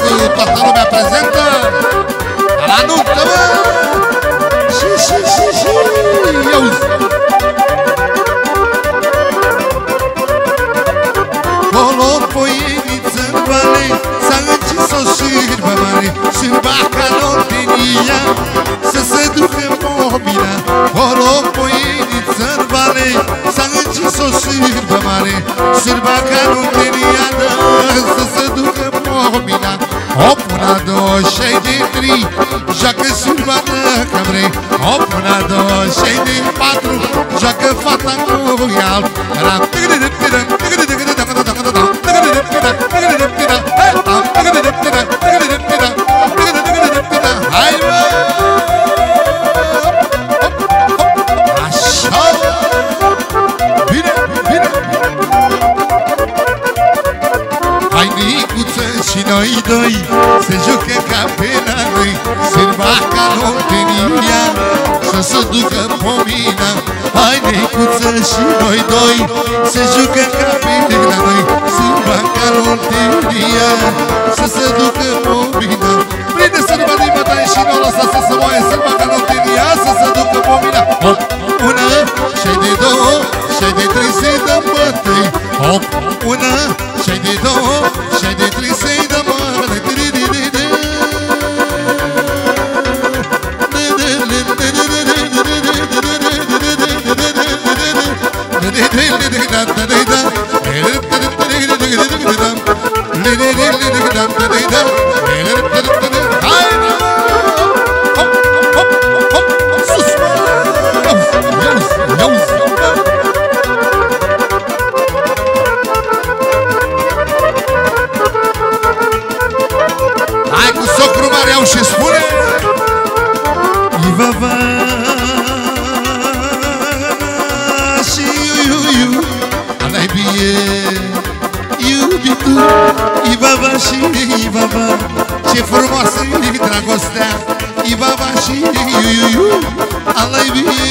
cu toată lumea prezentă La nuntă, mă! Și, și, și, și, eu mare Șirba ca notenia Să se ducă mobila. Hop, una, două, și de trei Joacă șirba de camre Hop, una, două, și de patru Joacă fata cu ial Ram, Se jucă ca pe la noi Se îmbarca lotenia Să se ducă pomina Hai, Nicuță și noi doi. Se jucă ca pe Hai și Ivava. Ce frumoasă e dragostea Ivava și iu iu iu Alai bie iubitul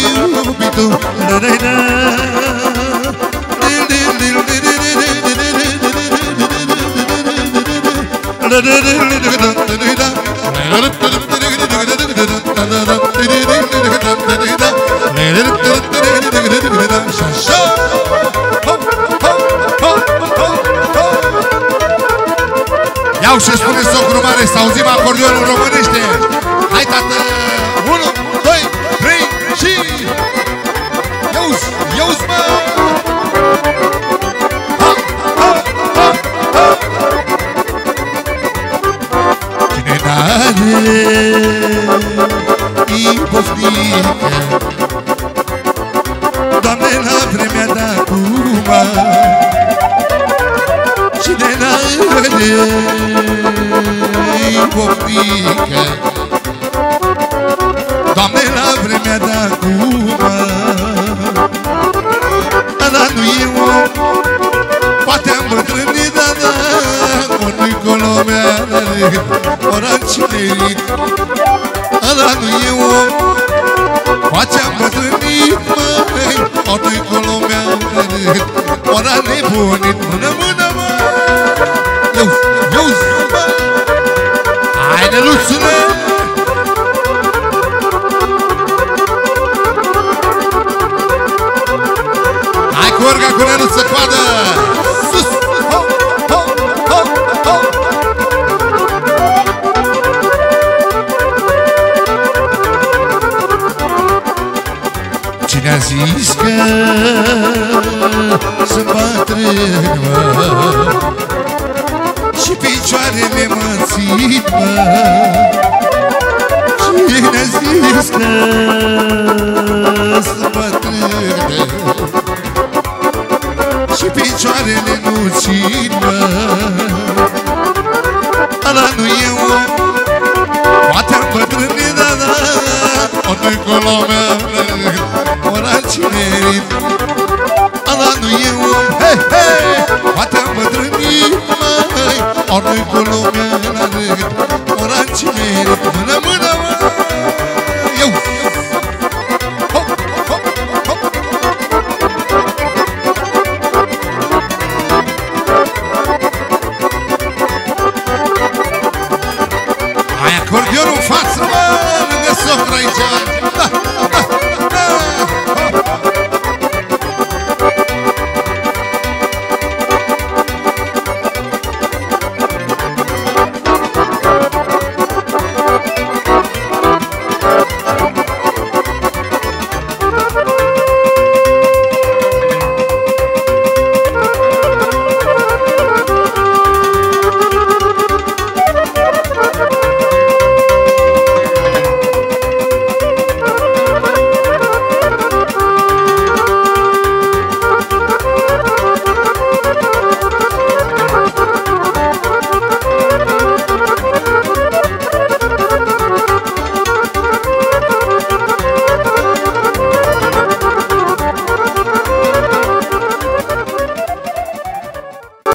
Iau și spune socru mare să auzim acordeonul românește Hai tată! 1, 2, 3 și... Iauzi, iauzi mă! Ha, ha, ha, ha! Cine n-are ibofnică Doamne, la vremea de acum Cine n-are ibofnică Doamne, la vremea de acum Ăla nu e om Poate am bătrânit, dar da Ori colo mea Ori am cinerit Ăla nu e om Poate am bătrânit, măi Ori colo mea Ori am nebunit Mână, Cine a zis că sunt bătrân, mă. Și picioarele mă țin, mă. Cine a zis că sunt bătrân, și picioarele nu țin, mă. Ăla nu e om. Poate am bătrânit, da, da. Ori colo la cinerit Ala nu e om, hei, hei Poate am bătrânit, măi. Ori nu-i cu lumea la râd Ora cinerit, mână, mână, mă Eu, eu. Ai acordionul în față, mă, lângă sofra aici. Da, da